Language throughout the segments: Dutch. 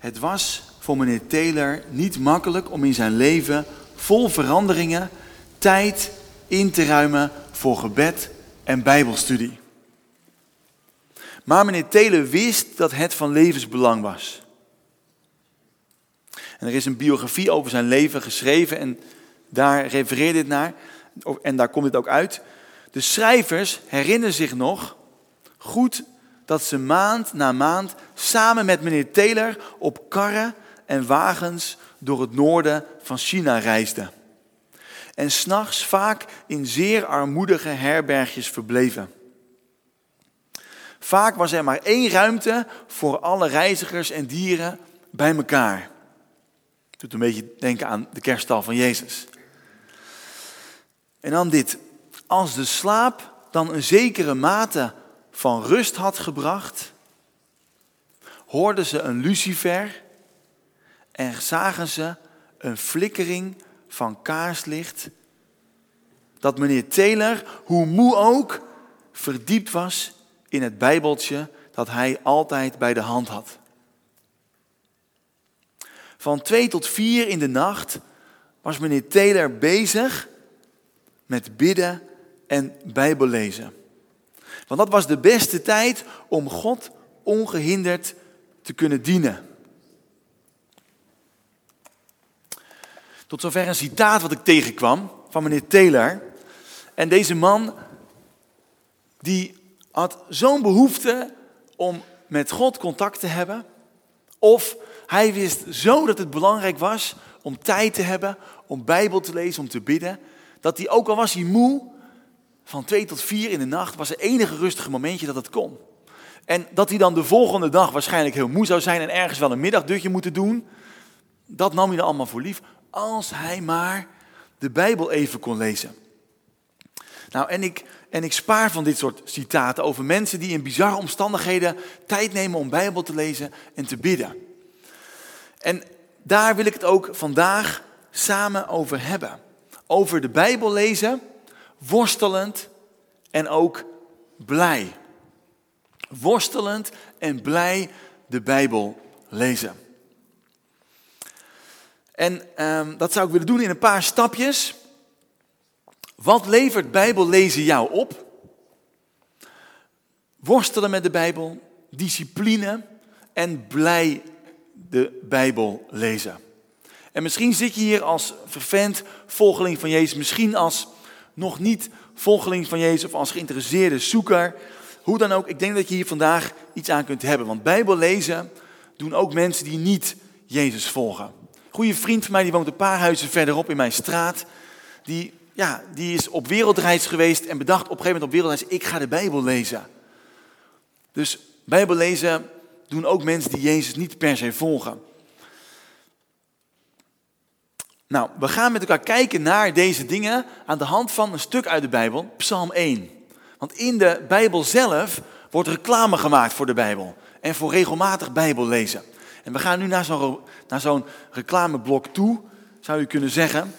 Het was voor meneer Taylor niet makkelijk om in zijn leven vol veranderingen tijd in te ruimen voor gebed en bijbelstudie. Maar meneer Taylor wist dat het van levensbelang was. En er is een biografie over zijn leven geschreven en daar refereert dit naar. En daar komt het ook uit. De schrijvers herinneren zich nog goed dat ze maand na maand samen met meneer Taylor op karren en wagens door het noorden van China reisden. En s'nachts vaak in zeer armoedige herbergjes verbleven. Vaak was er maar één ruimte voor alle reizigers en dieren bij elkaar. Doet een beetje denken aan de kerststal van Jezus. En dan dit. Als de slaap dan een zekere mate van rust had gebracht, hoorden ze een lucifer en zagen ze een flikkering van kaarslicht. Dat meneer Taylor, hoe moe ook, verdiept was in het Bijbeltje dat hij altijd bij de hand had. Van twee tot vier in de nacht was meneer Taylor bezig met bidden en Bijbellezen. Want dat was de beste tijd om God ongehinderd te kunnen dienen. Tot zover een citaat wat ik tegenkwam van meneer Taylor. En deze man, die had zo'n behoefte om met God contact te hebben. Of hij wist zo dat het belangrijk was om tijd te hebben, om Bijbel te lezen, om te bidden. Dat hij, ook al was hij moe, van twee tot vier in de nacht was het enige rustige momentje dat het kon. En dat hij dan de volgende dag waarschijnlijk heel moe zou zijn en ergens wel een middagdutje moeten doen. Dat nam hij dan allemaal voor lief. Als hij maar de Bijbel even kon lezen. Nou, en ik, en ik spaar van dit soort citaten over mensen die in bizarre omstandigheden tijd nemen om Bijbel te lezen en te bidden. En daar wil ik het ook vandaag samen over hebben. Over de Bijbel lezen, worstelend en ook blij. Worstelend en blij de Bijbel lezen. En ehm, dat zou ik willen doen in een paar stapjes. Wat levert Bijbellezen jou op? Worstelen met de Bijbel, discipline en blij de Bijbel lezen. En misschien zit je hier als vervent volgeling van Jezus, misschien als nog niet volgeling van Jezus of als geïnteresseerde zoeker. Hoe dan ook, ik denk dat je hier vandaag iets aan kunt hebben. Want Bijbel lezen doen ook mensen die niet Jezus volgen. Goede vriend van mij, die woont een paar huizen verderop in mijn straat. Die, ja, die is op wereldreis geweest en bedacht op een gegeven moment op wereldreis, ik ga de Bijbel lezen. Dus Bijbel lezen doen ook mensen die Jezus niet per se volgen. Nou, we gaan met elkaar kijken naar deze dingen aan de hand van een stuk uit de Bijbel, Psalm 1. Want in de Bijbel zelf wordt reclame gemaakt voor de Bijbel en voor regelmatig Bijbel lezen. En we gaan nu naar zo'n, reclameblok toe, zou je kunnen zeggen.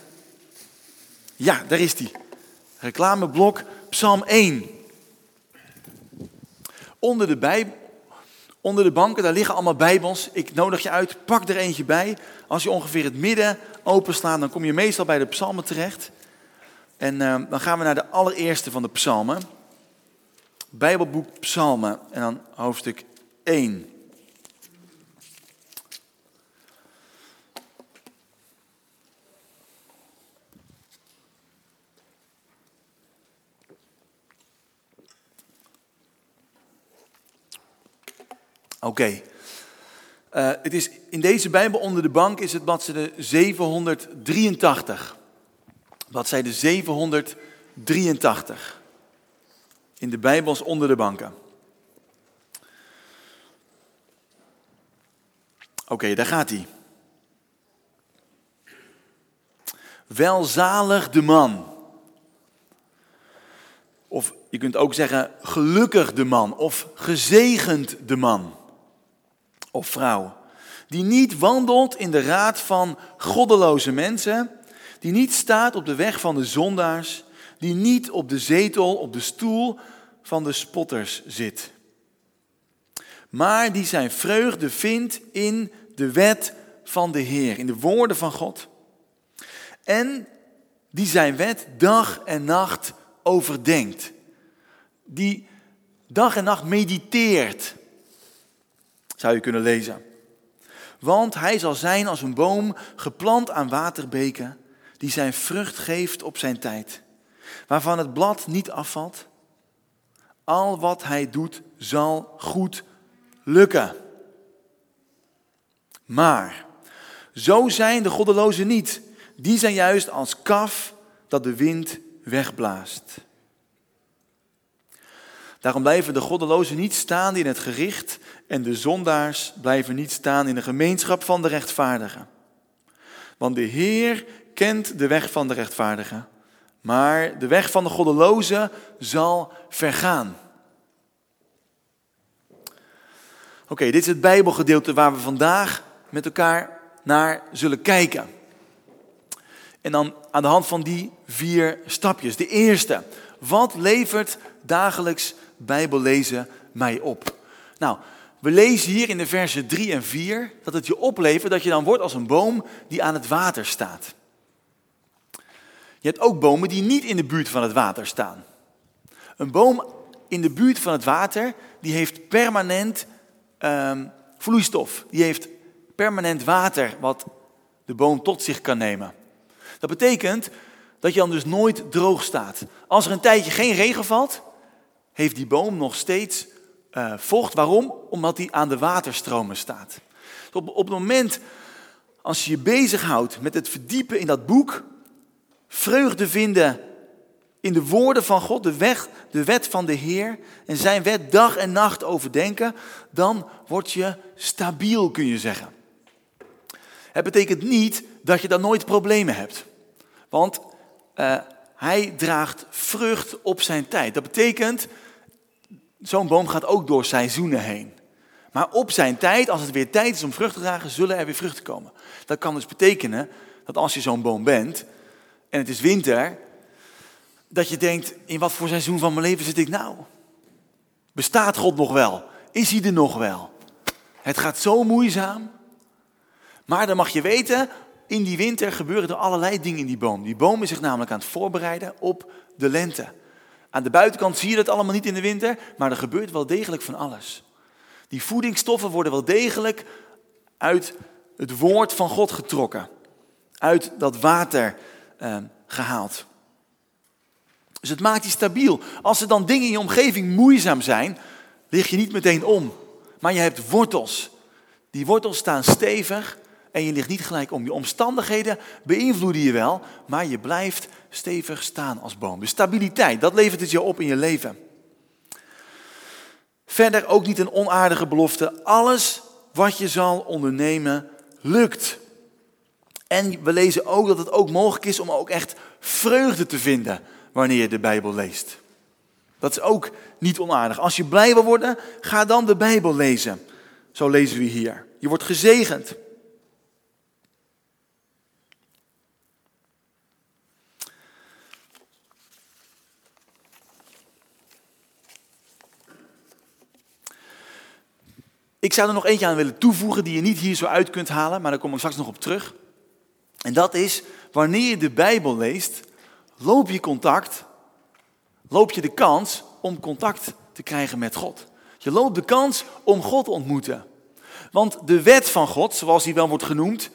Ja, daar is die. Reclameblok Psalm 1. Onder de, bij, onder de banken, daar liggen allemaal bijbels. Ik nodig je uit, pak er eentje bij. Als je ongeveer het midden openslaat, dan kom je meestal bij de psalmen terecht. En uh, dan gaan we naar de allereerste van de psalmen. Bijbelboek Psalmen en dan hoofdstuk 1. Oké. Uh, het is in deze Bijbel onder de bank is het bladzijde 783. Bladzijde 783. In de Bijbels onder de banken. Oké, daar gaat hij. Welzalig de man. Of je kunt ook zeggen gelukkig de man of gezegend de man of vrouw. Die niet wandelt in de raad van goddeloze mensen. Die niet staat op de weg van de zondaars. Die niet op de zetel, op de stoel van de spotters zit. Maar die zijn vreugde vindt in de wet van de Heer, in de woorden van God. En die zijn wet dag en nacht overdenkt. Die dag en nacht mediteert, zou je kunnen lezen. Want hij zal zijn als een boom geplant aan waterbeken, die zijn vrucht geeft op zijn tijd, waarvan het blad niet afvalt. Al wat hij doet zal goed lukken. Maar zo zijn de goddelozen niet. Die zijn juist als kaf dat de wind wegblaast. Daarom blijven de goddelozen niet staan in het gericht en de zondaars blijven niet staan in de gemeenschap van de rechtvaardigen. Want de Heer kent de weg van de rechtvaardigen, maar de weg van de goddelozen zal vergaan. Oké, dit is het Bijbelgedeelte waar we vandaag met elkaar naar zullen kijken. En dan aan de hand van die vier stapjes. De eerste, wat levert dagelijks Bijbellezen mij op? Nou, we lezen hier in de versen 3 en 4 dat het je oplevert dat je dan wordt als een boom die aan het water staat. Je hebt ook bomen die niet in de buurt van het water staan. Een boom in de buurt van het water, die heeft permanent um, vloeistof. Die heeft permanent water wat de boom tot zich kan nemen. Dat betekent dat je dan dus nooit droog staat. Als er een tijdje geen regen valt, heeft die boom nog steeds uh, vocht. Waarom? Omdat hij aan de waterstromen staat. Op, op het moment als je je bezighoudt met het verdiepen in dat boek, vreugde vinden in de woorden van God, de, weg, de wet van de Heer en zijn wet dag en nacht overdenken, dan word je stabiel, kun je zeggen. Het betekent niet dat je dan nooit problemen hebt. Want uh, hij draagt vrucht op zijn tijd. Dat betekent, zo'n boom gaat ook door seizoenen heen. Maar op zijn tijd, als het weer tijd is om vrucht te dragen, zullen er weer vruchten komen. Dat kan dus betekenen dat als je zo'n boom bent en het is winter, dat je denkt, in wat voor seizoen van mijn leven zit ik nou? Bestaat God nog wel? Is hij er nog wel? Het gaat zo moeizaam. Maar dan mag je weten, in die winter gebeuren er allerlei dingen in die boom. Die boom is zich namelijk aan het voorbereiden op de lente. Aan de buitenkant zie je dat allemaal niet in de winter, maar er gebeurt wel degelijk van alles. Die voedingsstoffen worden wel degelijk uit het woord van God getrokken. Uit dat water eh, gehaald. Dus het maakt je stabiel. Als er dan dingen in je omgeving moeizaam zijn, lig je niet meteen om. Maar je hebt wortels. Die wortels staan stevig en je ligt niet gelijk om. Je omstandigheden beïnvloeden je wel, maar je blijft stevig staan als boom. Dus stabiliteit, dat levert het je op in je leven. Verder ook niet een onaardige belofte. Alles wat je zal ondernemen, lukt. En we lezen ook dat het ook mogelijk is om ook echt vreugde te vinden wanneer je de Bijbel leest. Dat is ook niet onaardig. Als je blij wil worden, ga dan de Bijbel lezen. Zo lezen we hier. Je wordt gezegend. Ik zou er nog eentje aan willen toevoegen die je niet hier zo uit kunt halen, maar daar kom ik straks nog op terug. En dat is, wanneer je de Bijbel leest, loop je contact, loop je de kans om contact te krijgen met God. Je loopt de kans om God te ontmoeten. Want de wet van God, zoals die wel wordt genoemd,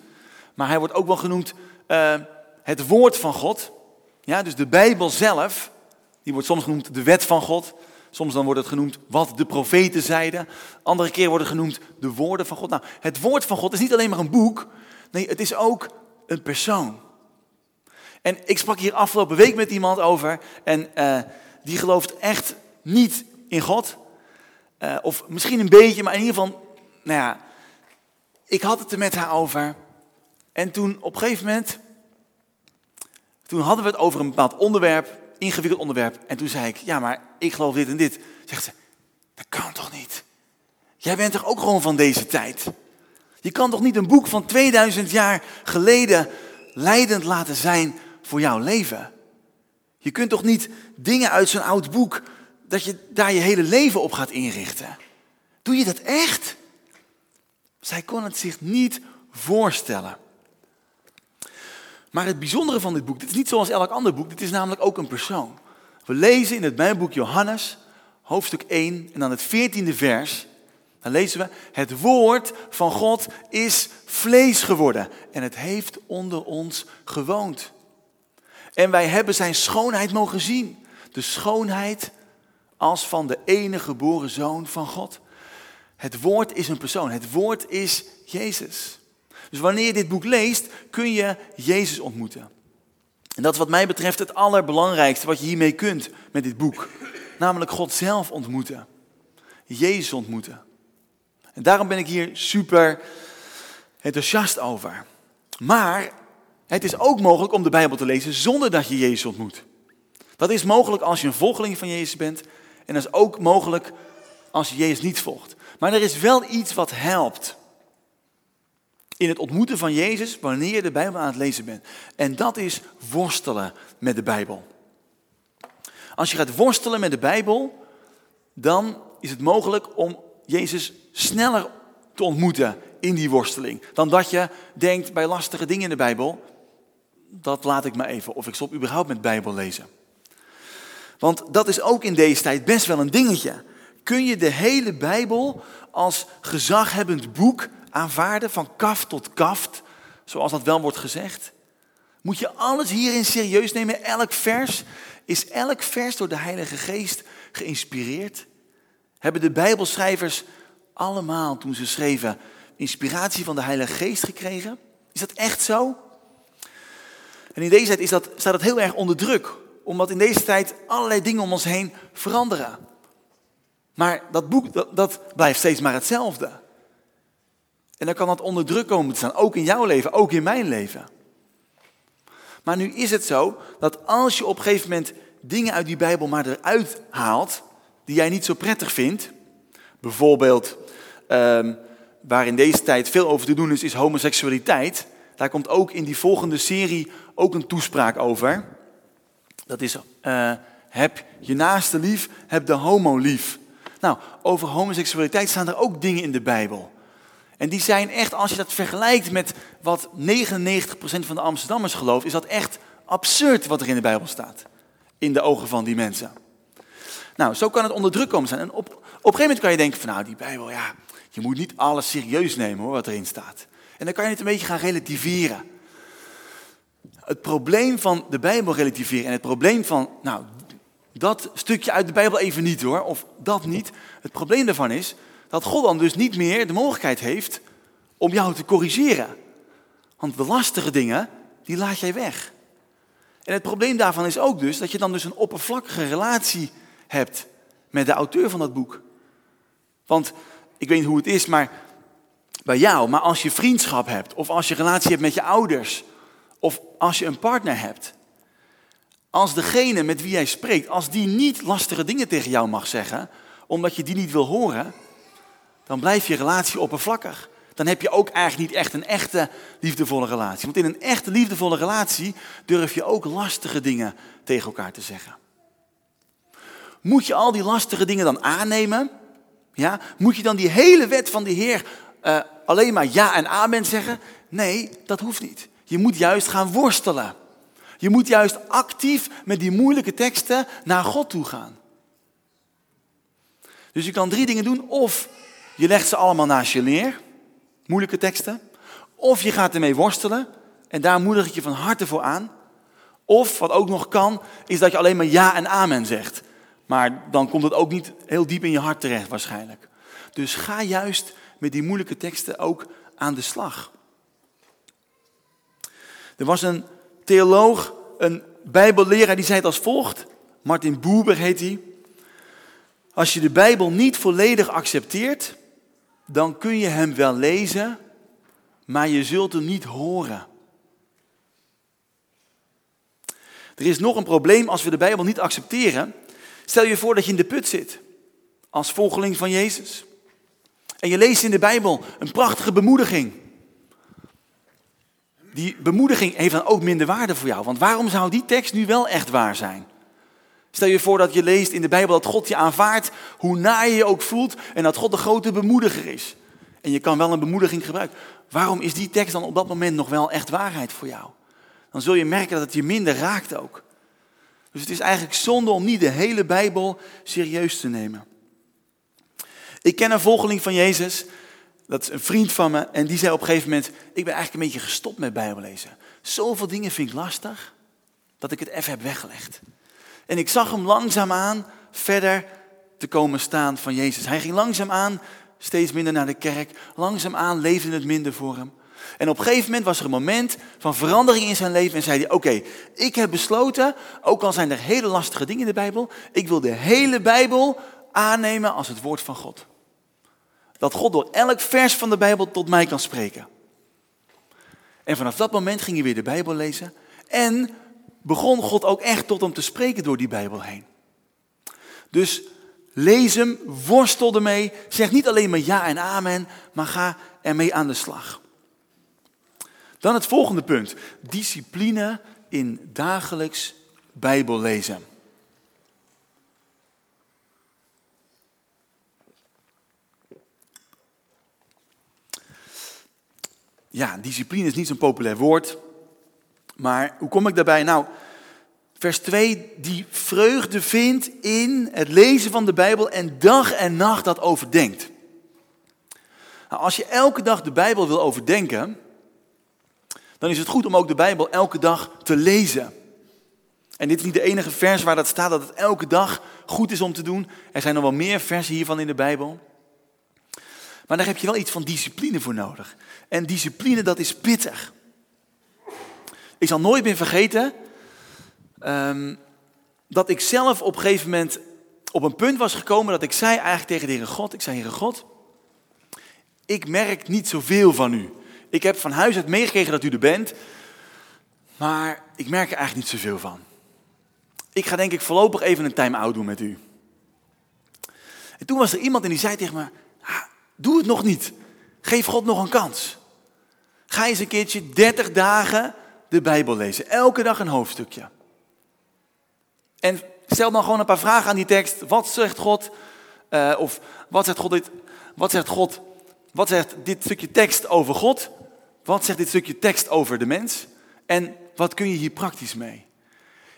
maar hij wordt ook wel genoemd uh, het woord van God. Ja, dus de Bijbel zelf, die wordt soms genoemd de wet van God. Soms dan wordt het genoemd wat de profeten zeiden. Andere keer wordt het genoemd de woorden van God. Nou, het woord van God is niet alleen maar een boek. Nee, het is ook een persoon. En ik sprak hier afgelopen week met iemand over. En uh, die gelooft echt niet in God. Uh, of misschien een beetje, maar in ieder geval, nou ja. Ik had het er met haar over. En toen op een gegeven moment. Toen hadden we het over een bepaald onderwerp ingewikkeld onderwerp. En toen zei ik, ja, maar ik geloof dit en dit. Zegt ze, dat kan toch niet? Jij bent toch ook gewoon van deze tijd? Je kan toch niet een boek van 2000 jaar geleden leidend laten zijn voor jouw leven? Je kunt toch niet dingen uit zo'n oud boek, dat je daar je hele leven op gaat inrichten? Doe je dat echt? Zij kon het zich niet voorstellen. Maar het bijzondere van dit boek, dit is niet zoals elk ander boek, dit is namelijk ook een persoon. We lezen in het Bijbelboek Johannes, hoofdstuk 1 en dan het 14e vers. Dan lezen we, het woord van God is vlees geworden en het heeft onder ons gewoond. En wij hebben zijn schoonheid mogen zien. De schoonheid als van de enige geboren zoon van God. Het woord is een persoon, het woord is Jezus. Dus wanneer je dit boek leest, kun je Jezus ontmoeten. En dat is wat mij betreft het allerbelangrijkste wat je hiermee kunt met dit boek. Namelijk God zelf ontmoeten. Jezus ontmoeten. En daarom ben ik hier super enthousiast over. Maar het is ook mogelijk om de Bijbel te lezen zonder dat je Jezus ontmoet. Dat is mogelijk als je een volgeling van Jezus bent. En dat is ook mogelijk als je Jezus niet volgt. Maar er is wel iets wat helpt. In het ontmoeten van Jezus wanneer je de Bijbel aan het lezen bent. En dat is worstelen met de Bijbel. Als je gaat worstelen met de Bijbel, dan is het mogelijk om Jezus sneller te ontmoeten in die worsteling. Dan dat je denkt bij lastige dingen in de Bijbel, dat laat ik maar even. Of ik stop überhaupt met Bijbel lezen. Want dat is ook in deze tijd best wel een dingetje. Kun je de hele Bijbel als gezaghebbend boek aanvaarden van kaft tot kaft, zoals dat wel wordt gezegd? Moet je alles hierin serieus nemen? Elk vers? Is elk vers door de Heilige Geest geïnspireerd? Hebben de Bijbelschrijvers allemaal, toen ze schreven, inspiratie van de Heilige Geest gekregen? Is dat echt zo? En in deze tijd is dat, staat dat heel erg onder druk, omdat in deze tijd allerlei dingen om ons heen veranderen. Maar dat boek, dat, dat blijft steeds maar hetzelfde. En dan kan dat onder druk komen te staan, ook in jouw leven, ook in mijn leven. Maar nu is het zo dat als je op een gegeven moment dingen uit die Bijbel maar eruit haalt, die jij niet zo prettig vindt, bijvoorbeeld um, waar in deze tijd veel over te doen is, is homoseksualiteit. Daar komt ook in die volgende serie ook een toespraak over. Dat is, uh, heb je naaste lief, heb de homo lief. Nou, over homoseksualiteit staan er ook dingen in de Bijbel. En die zijn echt, als je dat vergelijkt met wat 99% van de Amsterdammers gelooft, is dat echt absurd wat er in de Bijbel staat. In de ogen van die mensen. Nou, zo kan het onder druk komen zijn. En op, op een gegeven moment kan je denken van nou, die Bijbel, ja, je moet niet alles serieus nemen hoor, wat erin staat. En dan kan je het een beetje gaan relativeren. Het probleem van de Bijbel relativeren en het probleem van, nou, dat stukje uit de Bijbel even niet hoor, of dat niet. Het probleem daarvan is dat God dan dus niet meer de mogelijkheid heeft om jou te corrigeren. Want de lastige dingen, die laat jij weg. En het probleem daarvan is ook dus dat je dan dus een oppervlakkige relatie hebt met de auteur van dat boek. Want ik weet niet hoe het is, maar bij jou, maar als je vriendschap hebt, of als je relatie hebt met je ouders, of als je een partner hebt, als degene met wie jij spreekt, als die niet lastige dingen tegen jou mag zeggen, omdat je die niet wil horen, dan blijft je relatie oppervlakkig. Dan heb je ook eigenlijk niet echt een echte liefdevolle relatie. Want in een echte liefdevolle relatie durf je ook lastige dingen tegen elkaar te zeggen. Moet je al die lastige dingen dan aannemen? Ja? Moet je dan die hele wet van de Heer uh, alleen maar ja en amen zeggen? Nee, dat hoeft niet. Je moet juist gaan worstelen. Je moet juist actief met die moeilijke teksten naar God toe gaan. Dus je kan drie dingen doen. Of je legt ze allemaal naast je neer, moeilijke teksten. Of je gaat ermee worstelen en daar moedig ik je van harte voor aan. Of wat ook nog kan, is dat je alleen maar ja en amen zegt. Maar dan komt het ook niet heel diep in je hart terecht waarschijnlijk. Dus ga juist met die moeilijke teksten ook aan de slag. Er was een theoloog, een bijbelleraar, die zei het als volgt. Martin Buber heet hij. Als je de Bijbel niet volledig accepteert, dan kun je hem wel lezen, maar je zult hem niet horen. Er is nog een probleem als we de Bijbel niet accepteren. Stel je voor dat je in de put zit, als volgeling van Jezus. En je leest in de Bijbel een prachtige bemoediging. Die bemoediging heeft dan ook minder waarde voor jou. Want waarom zou die tekst nu wel echt waar zijn? Stel je voor dat je leest in de Bijbel dat God je aanvaardt, hoe naar je je ook voelt, en dat God de grote bemoediger is. En je kan wel een bemoediging gebruiken. Waarom is die tekst dan op dat moment nog wel echt waarheid voor jou? Dan zul je merken dat het je minder raakt ook. Dus het is eigenlijk zonde om niet de hele Bijbel serieus te nemen. Ik ken een volgeling van Jezus, dat is een vriend van me, en die zei op een gegeven moment: Ik ben eigenlijk een beetje gestopt met Bijbellezen. Zoveel dingen vind ik lastig, dat ik het even heb weggelegd. En ik zag hem langzaamaan verder te komen staan van Jezus. Hij ging langzaamaan steeds minder naar de kerk. Langzaamaan leefde het minder voor hem. En op een gegeven moment was er een moment van verandering in zijn leven en zei hij, oké, ik heb besloten, ook al zijn er hele lastige dingen in de Bijbel, ik wil de hele Bijbel aannemen als het woord van God. Dat God door elk vers van de Bijbel tot mij kan spreken. En vanaf dat moment ging hij weer de Bijbel lezen en begon God ook echt tot hem te spreken door die Bijbel heen. Dus lees hem, worstel ermee, zeg niet alleen maar ja en amen, maar ga ermee aan de slag. Dan het volgende punt. Discipline in dagelijks Bijbellezen. Ja, discipline is niet zo'n populair woord. Maar hoe kom ik daarbij? Nou, vers 2, die vreugde vindt in het lezen van de Bijbel en dag en nacht dat overdenkt. Nou, als je elke dag de Bijbel wil overdenken, dan is het goed om ook de Bijbel elke dag te lezen. En dit is niet de enige vers waar dat staat dat het elke dag goed is om te doen. Er zijn nog wel meer versen hiervan in de Bijbel. Maar daar heb je wel iets van discipline voor nodig. En discipline, dat is pittig. Ik zal nooit meer vergeten ehm, dat ik zelf op een gegeven moment op een punt was gekomen dat ik zei eigenlijk tegen de Heere God, ik zei Heere God, ik merk niet zoveel van u. Ik heb van huis uit meegekregen dat u er bent, maar ik merk er eigenlijk niet zoveel van. Ik ga denk ik voorlopig even een time-out doen met u. En toen was er iemand en die zei tegen me, doe het nog niet. Geef God nog een kans. Ga eens een keertje 30 dagen de Bijbel lezen. Elke dag een hoofdstukje. En stel dan gewoon een paar vragen aan die tekst. Wat zegt God? Uh, of wat zegt God dit? Wat zegt God? Wat zegt dit stukje tekst over God? Wat zegt dit stukje tekst over de mens? En wat kun je hier praktisch mee?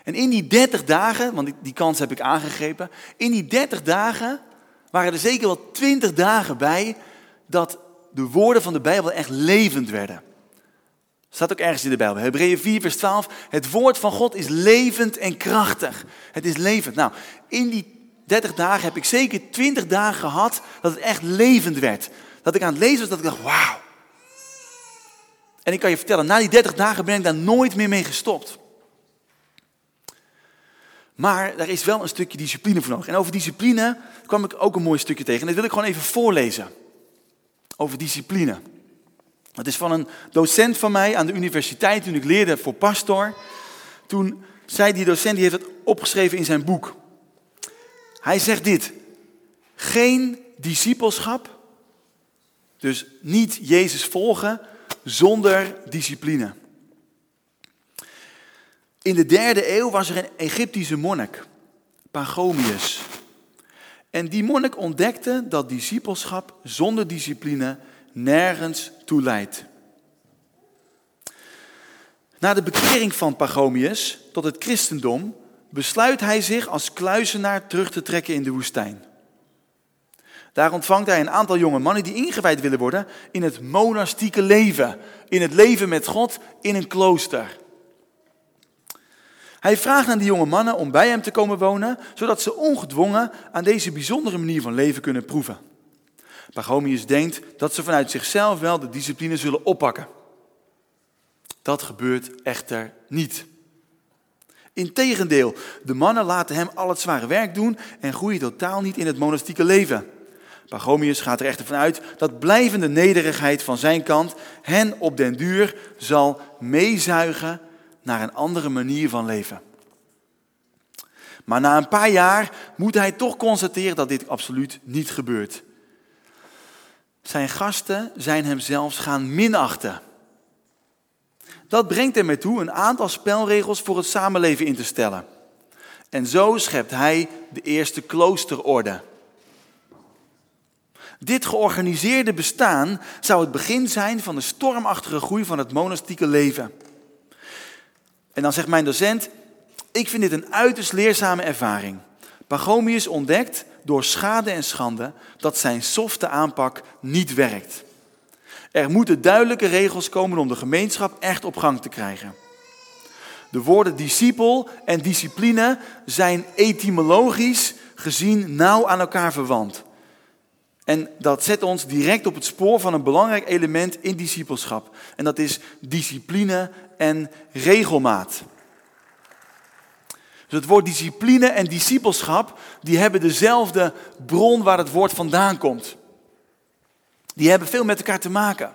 En in die 30 dagen, want die kans heb ik aangegrepen, in die 30 dagen waren er zeker wel 20 dagen bij dat de woorden van de Bijbel echt levend werden. Staat ook ergens in de Bijbel. Hebreeën 4, vers 12. Het woord van God is levend en krachtig. Het is levend. Nou, in die 30 dagen heb ik zeker 20 dagen gehad dat het echt levend werd. Dat ik aan het lezen was, dat ik dacht, wauw. En ik kan je vertellen, na die 30 dagen ben ik daar nooit meer mee gestopt. Maar daar is wel een stukje discipline voor nodig. En over discipline kwam ik ook een mooi stukje tegen. En dat wil ik gewoon even voorlezen. Over discipline. Het is van een docent van mij aan de universiteit toen ik leerde voor pastor. Toen zei die docent, die heeft het opgeschreven in zijn boek. Hij zegt dit. Geen discipelschap, dus niet Jezus volgen zonder discipline. In de derde eeuw was er een Egyptische monnik, Pagomius. En die monnik ontdekte dat discipelschap zonder discipline nergens toe leidt. Na de bekering van Pagomius tot het christendom besluit hij zich als kluizenaar terug te trekken in de woestijn. Daar ontvangt hij een aantal jonge mannen die ingewijd willen worden in het monastieke leven. In het leven met God in een klooster. Hij vraagt aan die jonge mannen om bij hem te komen wonen, zodat ze ongedwongen aan deze bijzondere manier van leven kunnen proeven. Pagomius denkt dat ze vanuit zichzelf wel de discipline zullen oppakken. Dat gebeurt echter niet. Integendeel, de mannen laten hem al het zware werk doen en groeien totaal niet in het monastieke leven. Pagomius gaat er echter vanuit dat blijvende nederigheid van zijn kant hen op den duur zal meezuigen naar een andere manier van leven. Maar na een paar jaar moet hij toch constateren dat dit absoluut niet gebeurt. Zijn gasten zijn hem zelfs gaan minachten. Dat brengt hem ertoe een aantal spelregels voor het samenleven in te stellen. En zo schept hij de eerste kloosterorde. Dit georganiseerde bestaan zou het begin zijn van de stormachtige groei van het monastieke leven. En dan zegt mijn docent, ik vind dit een uiterst leerzame ervaring. Pagomius ontdekt door schade en schande dat zijn softe aanpak niet werkt. Er moeten duidelijke regels komen om de gemeenschap echt op gang te krijgen. De woorden discipel en discipline zijn etymologisch gezien nauw aan elkaar verwant. En dat zet ons direct op het spoor van een belangrijk element in discipelschap. En dat is discipline en regelmaat. Dus het woord discipline en discipelschap, die hebben dezelfde bron waar het woord vandaan komt. Die hebben veel met elkaar te maken.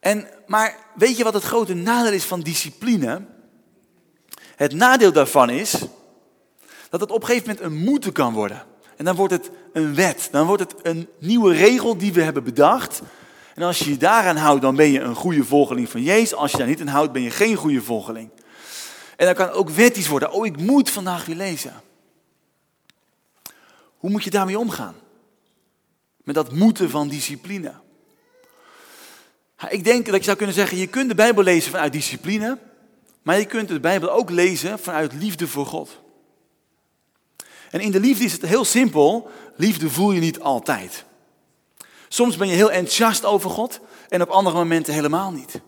En, maar weet je wat het grote nadeel is van discipline? Het nadeel daarvan is dat het op een gegeven moment een moeten kan worden. En dan wordt het een wet. Dan wordt het een nieuwe regel die we hebben bedacht. En als je je daaraan houdt, dan ben je een goede volgeling van Jezus. Als je daar niet aan houdt, ben je geen goede volgeling. En dan kan ook wettisch worden. Oh, ik moet vandaag weer lezen. Hoe moet je daarmee omgaan? Met dat moeten van discipline. Ik denk dat je zou kunnen zeggen, je kunt de Bijbel lezen vanuit discipline, maar je kunt de Bijbel ook lezen vanuit liefde voor God. En in de liefde is het heel simpel, liefde voel je niet altijd. Soms ben je heel enthousiast over God en op andere momenten helemaal niet.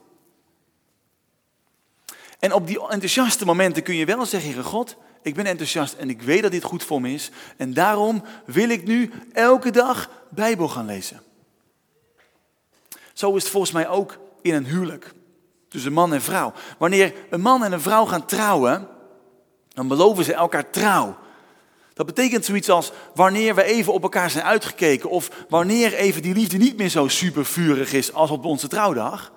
En op die enthousiaste momenten kun je wel zeggen, God, ik ben enthousiast en ik weet dat dit goed voor me is. En daarom wil ik nu elke dag Bijbel gaan lezen. Zo is het volgens mij ook in een huwelijk. Tussen man en vrouw. Wanneer een man en een vrouw gaan trouwen, dan beloven ze elkaar trouw. Dat betekent zoiets als wanneer we even op elkaar zijn uitgekeken of wanneer even die liefde niet meer zo supervurig is als op onze trouwdag,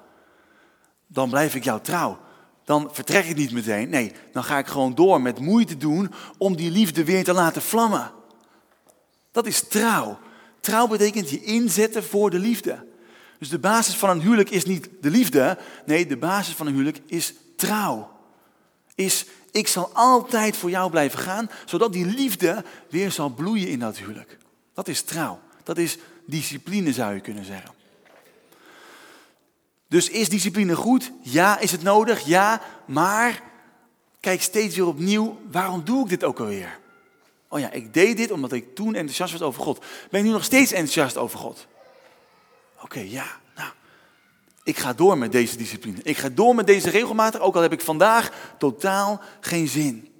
dan blijf ik jou trouw. Dan vertrek ik niet meteen. Nee, dan ga ik gewoon door met moeite doen om die liefde weer te laten vlammen. Dat is trouw. Trouw betekent je inzetten voor de liefde. Dus de basis van een huwelijk is niet de liefde. Nee, de basis van een huwelijk is trouw. Is ik zal altijd voor jou blijven gaan, zodat die liefde weer zal bloeien in dat huwelijk. Dat is trouw. Dat is discipline, zou je kunnen zeggen. Dus is discipline goed? Ja. Is het nodig? Ja. Maar kijk steeds weer opnieuw, waarom doe ik dit ook alweer? Oh ja, ik deed dit omdat ik toen enthousiast was over God. Ben ik nu nog steeds enthousiast over God? Oké, ja. Nou, ik ga door met deze discipline. Ik ga door met deze regelmatig, ook al heb ik vandaag totaal geen zin.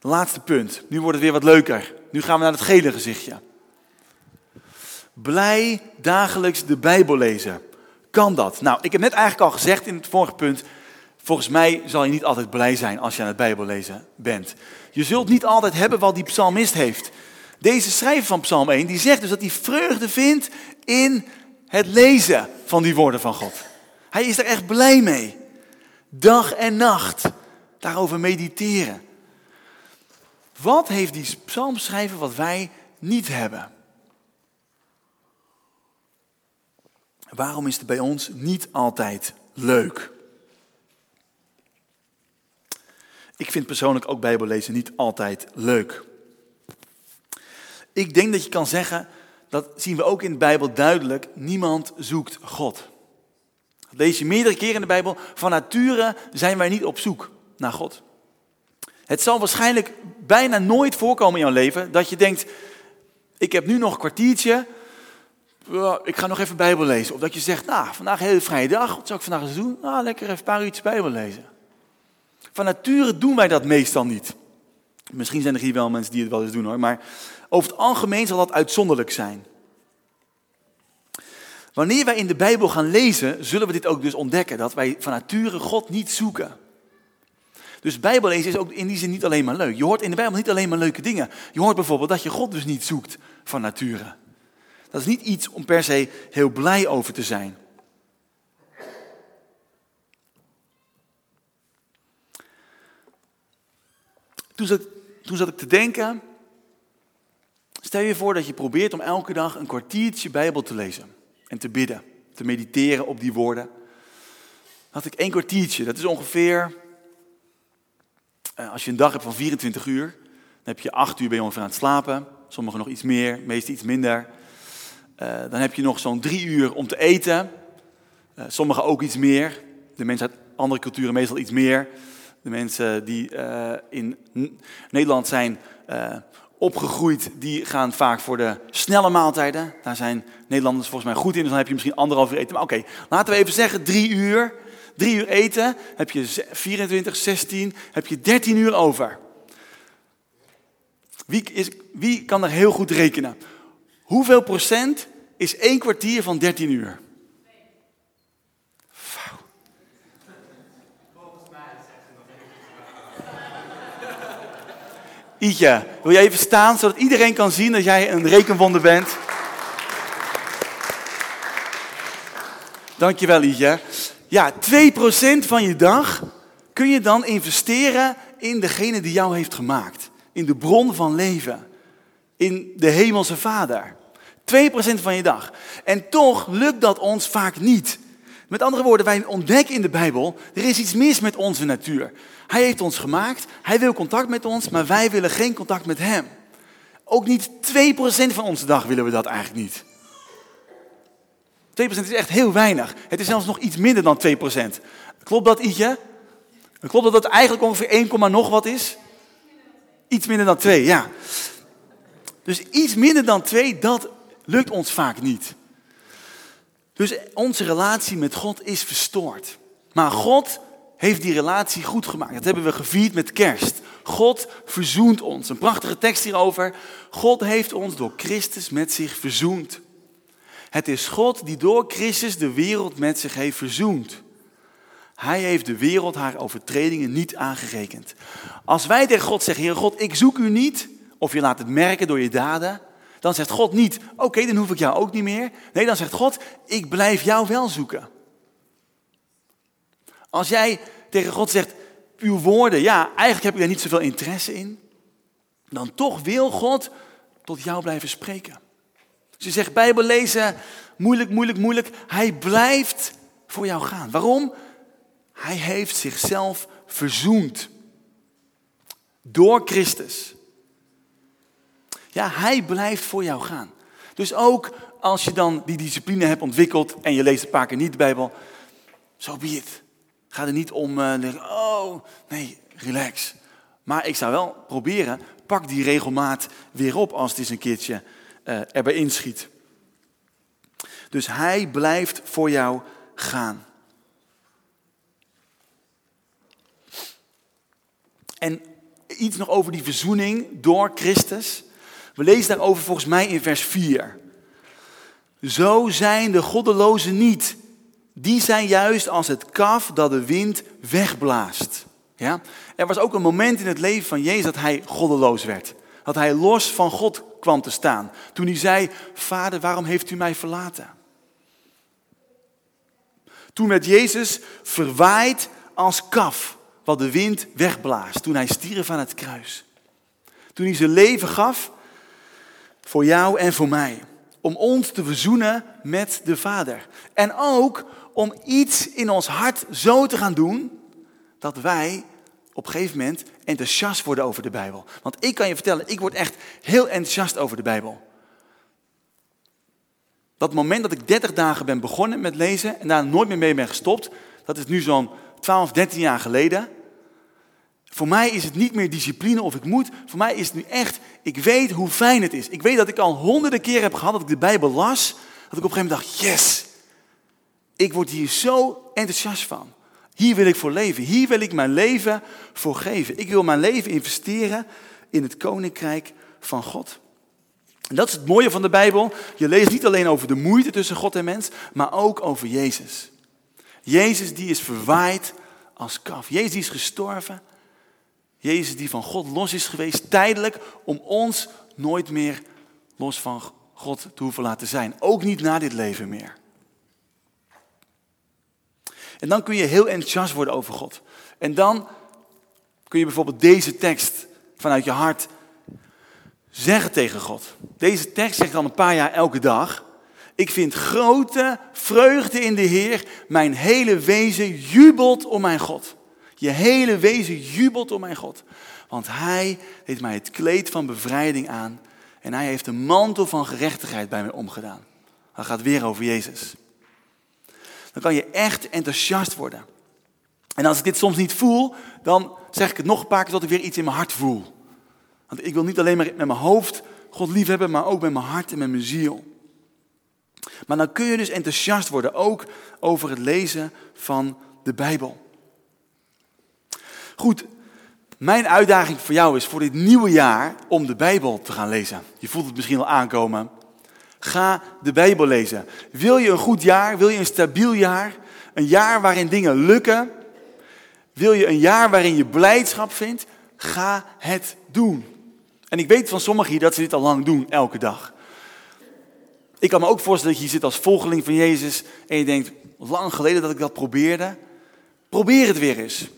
Laatste punt. Nu wordt het weer wat leuker. Nu gaan we naar het gele gezichtje. Blij dagelijks de Bijbel lezen. Kan dat? Nou, ik heb net eigenlijk al gezegd in het vorige punt. Volgens mij zal je niet altijd blij zijn als je aan het Bijbel lezen bent. Je zult niet altijd hebben wat die psalmist heeft. Deze schrijver van Psalm 1, die zegt dus dat hij vreugde vindt in het lezen van die woorden van God. Hij is er echt blij mee. Dag en nacht daarover mediteren. Wat heeft die psalmschrijver wat wij niet hebben? Waarom is het bij ons niet altijd leuk? Ik vind persoonlijk ook Bijbellezen niet altijd leuk. Ik denk dat je kan zeggen, dat zien we ook in de Bijbel duidelijk, niemand zoekt God. Dat lees je meerdere keren in de Bijbel. Van nature zijn wij niet op zoek naar God. Het zal waarschijnlijk bijna nooit voorkomen in jouw leven dat je denkt, ik heb nu nog een kwartiertje, ik ga nog even Bijbel lezen. Of dat je zegt, nou, vandaag een hele vrije dag, wat zou ik vandaag eens doen? Nou, lekker even een paar uurtjes Bijbel lezen. Van nature doen wij dat meestal niet. Misschien zijn er hier wel mensen die het wel eens doen hoor, maar over het algemeen zal dat uitzonderlijk zijn. Wanneer wij in de Bijbel gaan lezen, zullen we dit ook dus ontdekken, dat wij van nature God niet zoeken. Dus Bijbellezen is ook in die zin niet alleen maar leuk. Je hoort in de Bijbel niet alleen maar leuke dingen. Je hoort bijvoorbeeld dat je God dus niet zoekt van nature. Dat is niet iets om per se heel blij over te zijn. Toen zat, zat ik te denken, stel je voor dat je probeert om elke dag een kwartiertje Bijbel te lezen en te bidden, te mediteren op die woorden. had ik één kwartiertje, dat is ongeveer Eh, als je een dag hebt van 24 uur, dan heb je 8 uur ben je ongeveer aan het slapen. Sommigen nog iets meer, meestal iets minder. Eh, dan heb je nog zo'n drie uur om te eten. Uh, sommigen ook iets meer. De mensen uit andere culturen meestal iets meer. De mensen die in Nederland zijn opgegroeid, die gaan vaak voor de snelle maaltijden. Daar zijn Nederlanders volgens mij goed in, dus dan heb je misschien anderhalf uur eten. Maar oké, laten we even zeggen drie uur. Drie uur eten, heb je 24, 16, heb je 13 uur over. Wie, is, wie kan er heel goed rekenen? Hoeveel procent is één kwartier van 13 uur? Ietje, wil jij even staan zodat iedereen kan zien dat jij een rekenwonder bent? Dankjewel, Ietje. Ja, 2% van je dag kun je dan investeren in degene die jou heeft gemaakt. In de bron van leven. In de hemelse vader. 2% van je dag. En toch lukt dat ons vaak niet. Met andere woorden, wij ontdekken in de Bijbel, er is iets mis met onze natuur. Hij heeft ons gemaakt, hij wil contact met ons, maar wij willen geen contact met hem. Ook niet 2% van onze dag willen we dat eigenlijk niet. 2% is echt heel weinig. Het is zelfs nog iets minder dan 2%. Klopt dat, Ietje? Klopt dat dat eigenlijk ongeveer 1, nog wat is? Iets minder dan 2, ja. Dus iets minder dan 2, dat lukt ons vaak niet. Dus onze relatie met God is verstoord. Maar God heeft die relatie goed gemaakt. Dat hebben we gevierd met kerst. God verzoent ons. Een prachtige tekst hierover. God heeft ons door Christus met zich verzoend. Het is God die door Christus de wereld met zich heeft verzoend. Hij heeft de wereld haar overtredingen niet aangerekend. Als wij tegen God zeggen, Heer God, ik zoek u niet, of je laat het merken door je daden, dan zegt God niet, oké, dan hoef ik jou ook niet meer. Nee, dan zegt God, ik blijf jou wel zoeken. Als jij tegen God zegt, uw woorden, ja, eigenlijk heb ik daar niet zoveel interesse in, dan toch wil God tot jou blijven spreken. Als je zegt Bijbel lezen, moeilijk, moeilijk, moeilijk, hij blijft voor jou gaan. Waarom? Hij heeft zichzelf verzoend. Door Christus. Ja, hij blijft voor jou gaan. Dus ook als je dan die discipline hebt ontwikkeld en je leest een paar keer niet de Bijbel, zo so be it. Ga er niet om denken, oh, nee, relax. Maar ik zou wel proberen, pak die regelmaat weer op als het eens een keertje uh, erbij inschiet. Dus hij blijft voor jou gaan. En iets nog over die verzoening door Christus. We lezen daarover volgens mij in vers 4. Zo zijn de goddelozen niet. Die zijn juist als het kaf dat de wind wegblaast. Ja? Er was ook een moment in het leven van Jezus dat hij goddeloos werd. Dat hij los van God kwam te staan. Toen hij zei, vader, waarom heeft u mij verlaten? Toen werd Jezus verwaaid als kaf, wat de wind wegblaast. Toen hij stierf aan het kruis. Toen hij zijn leven gaf voor jou en voor mij. Om ons te verzoenen met de Vader. En ook om iets in ons hart zo te gaan doen dat wij op een gegeven moment enthousiast worden over de Bijbel. Want ik kan je vertellen, ik word echt heel enthousiast over de Bijbel. Dat moment dat ik 30 dagen ben begonnen met lezen en daar nooit meer mee ben gestopt, dat is nu zo'n 12, 13 jaar geleden. Voor mij is het niet meer discipline of ik moet. Voor mij is het nu echt, ik weet hoe fijn het is. Ik weet dat ik al honderden keer heb gehad dat ik de Bijbel las. Dat ik op een gegeven moment dacht, yes, ik word hier zo enthousiast van. Hier wil ik voor leven. Hier wil ik mijn leven voor geven. Ik wil mijn leven investeren in het koninkrijk van God. En dat is het mooie van de Bijbel. Je leest niet alleen over de moeite tussen God en mens, maar ook over Jezus. Jezus die is verwaaid als kaf. Jezus die is gestorven. Jezus die van God los is geweest, tijdelijk, om ons nooit meer los van God te hoeven laten zijn. Ook niet na dit leven meer. En dan kun je heel enthousiast worden over God. En dan kun je bijvoorbeeld deze tekst vanuit je hart zeggen tegen God. Deze tekst zegt al een paar jaar elke dag. Ik vind grote vreugde in de Heer. Mijn hele wezen jubelt om mijn God. Je hele wezen jubelt door mijn God. Want hij deed mij het kleed van bevrijding aan. En hij heeft de mantel van gerechtigheid bij mij omgedaan. Dat gaat weer over Jezus. Dan kan je echt enthousiast worden. En als ik dit soms niet voel, dan zeg ik het nog een paar keer tot ik weer iets in mijn hart voel. Want ik wil niet alleen maar met mijn hoofd God lief hebben, maar ook met mijn hart en met mijn ziel. Maar dan kun je dus enthousiast worden, ook over het lezen van de Bijbel. Goed, mijn uitdaging voor jou is voor dit nieuwe jaar om de Bijbel te gaan lezen. Je voelt het misschien al aankomen. Ga de Bijbel lezen. Wil je een goed jaar? Wil je een stabiel jaar? Een jaar waarin dingen lukken? Wil je een jaar waarin je blijdschap vindt? Ga het doen. En ik weet van sommigen hier dat ze dit al lang doen, elke dag. Ik kan me ook voorstellen dat je hier zit als volgeling van Jezus en je denkt, lang geleden dat ik dat probeerde. Probeer het weer eens.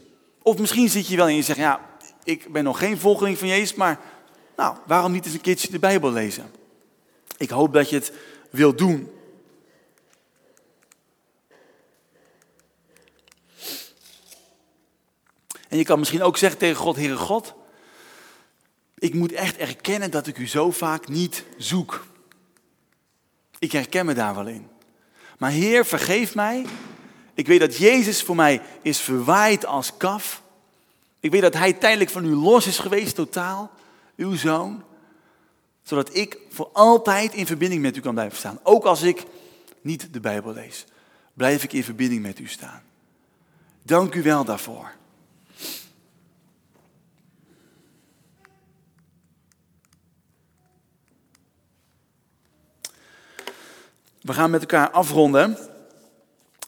Of misschien zit je wel en je zegt, ja, ik ben nog geen volgeling van Jezus, maar nou, waarom niet eens een keertje de Bijbel lezen? Ik hoop dat je het wil doen. En je kan misschien ook zeggen tegen God, Heere God, ik moet echt erkennen dat ik u zo vaak niet zoek. Ik herken me daar wel in. Maar Heer, vergeef mij. Ik weet dat Jezus voor mij is verwaaid als kaf. Ik weet dat Hij tijdelijk van u los is geweest, totaal, uw zoon. Zodat ik voor altijd in verbinding met u kan blijven staan. Ook als ik niet de Bijbel lees, blijf ik in verbinding met u staan. Dank u wel daarvoor. We gaan met elkaar afronden.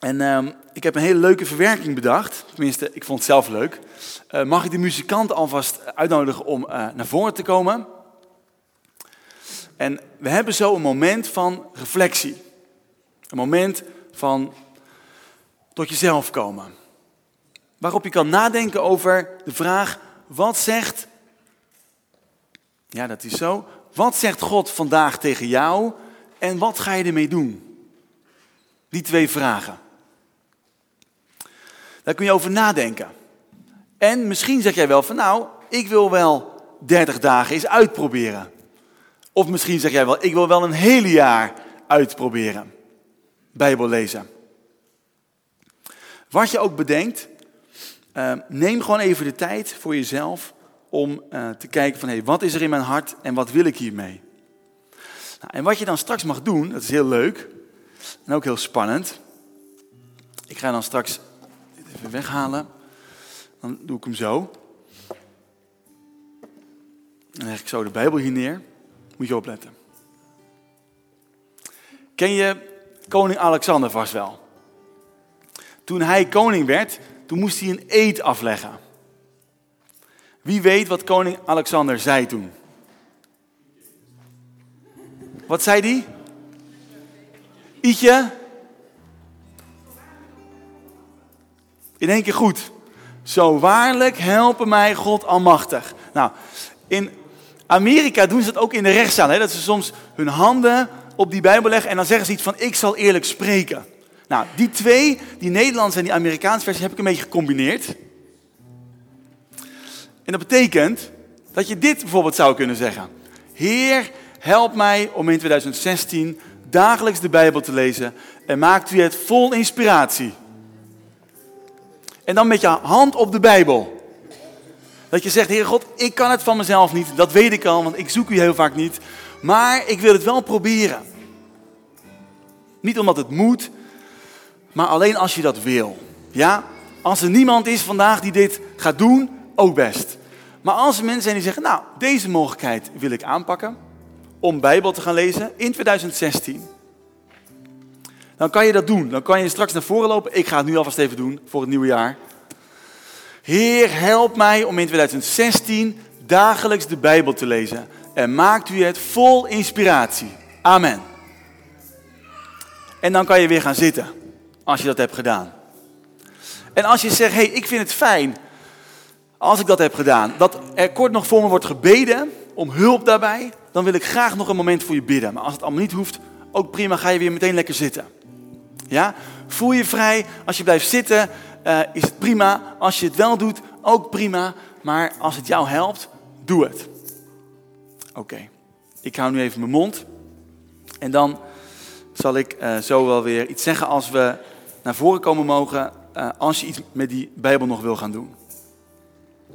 En uh, ik heb een hele leuke verwerking bedacht. Tenminste, ik vond het zelf leuk. Uh, mag ik de muzikant alvast uitnodigen om uh, naar voren te komen? En we hebben zo een moment van reflectie. Een moment van tot jezelf komen. Waarop je kan nadenken over de vraag: wat zegt. Ja, dat is zo. Wat zegt God vandaag tegen jou en wat ga je ermee doen? Die twee vragen. Daar kun je over nadenken. En misschien zeg jij wel van nou, ik wil wel 30 dagen eens uitproberen. Of misschien zeg jij wel, ik wil wel een hele jaar uitproberen. Bijbel lezen. Wat je ook bedenkt, uh, neem gewoon even de tijd voor jezelf om uh, te kijken van hé, wat is er in mijn hart en wat wil ik hiermee? Nou, en wat je dan straks mag doen, dat is heel leuk en ook heel spannend. Ik ga dan straks even weghalen. Dan doe ik hem zo. Dan leg ik zo de Bijbel hier neer. Moet je opletten. Ken je koning Alexander vast wel? Toen hij koning werd, toen moest hij een eed afleggen. Wie weet wat koning Alexander zei toen? Wat zei die? Ietje? In één keer goed. Zo waarlijk helpen mij God almachtig. Nou, in Amerika doen ze dat ook in de rechtszaal. Hè? Dat ze soms hun handen op die Bijbel leggen en dan zeggen ze iets van ik zal eerlijk spreken. Nou, die twee, die Nederlandse en die Amerikaanse versie, heb ik een beetje gecombineerd. En dat betekent dat je dit bijvoorbeeld zou kunnen zeggen. Heer, help mij om in 2016 dagelijks de Bijbel te lezen en maakt u het vol inspiratie. En dan met je hand op de Bijbel. Dat je zegt, Heer God, ik kan het van mezelf niet. Dat weet ik al, want ik zoek u heel vaak niet. Maar ik wil het wel proberen. Niet omdat het moet, maar alleen als je dat wil. Ja? Als er niemand is vandaag die dit gaat doen, ook best. Maar als er mensen zijn die zeggen, nou, deze mogelijkheid wil ik aanpakken om Bijbel te gaan lezen in 2016. Dan kan je dat doen. Dan kan je straks naar voren lopen. Ik ga het nu alvast even doen voor het nieuwe jaar. Heer, help mij om in 2016 dagelijks de Bijbel te lezen. En maakt u het vol inspiratie. Amen. En dan kan je weer gaan zitten. Als je dat hebt gedaan. En als je zegt, hé, hey, ik vind het fijn. Als ik dat heb gedaan. Dat er kort nog voor me wordt gebeden. Om hulp daarbij dan wil ik graag nog een moment voor je bidden. Maar als het allemaal niet hoeft, ook prima, ga je weer meteen lekker zitten. Ja? Voel je vrij, als je blijft zitten, eh, is het prima. Als je het wel doet, ook prima. Maar als het jou helpt, doe het. Oké, ik hou nu even mijn mond. En dan zal ik uh, zo wel weer iets zeggen als we naar voren komen mogen. Uh, als je iets met die Bijbel nog wil gaan doen.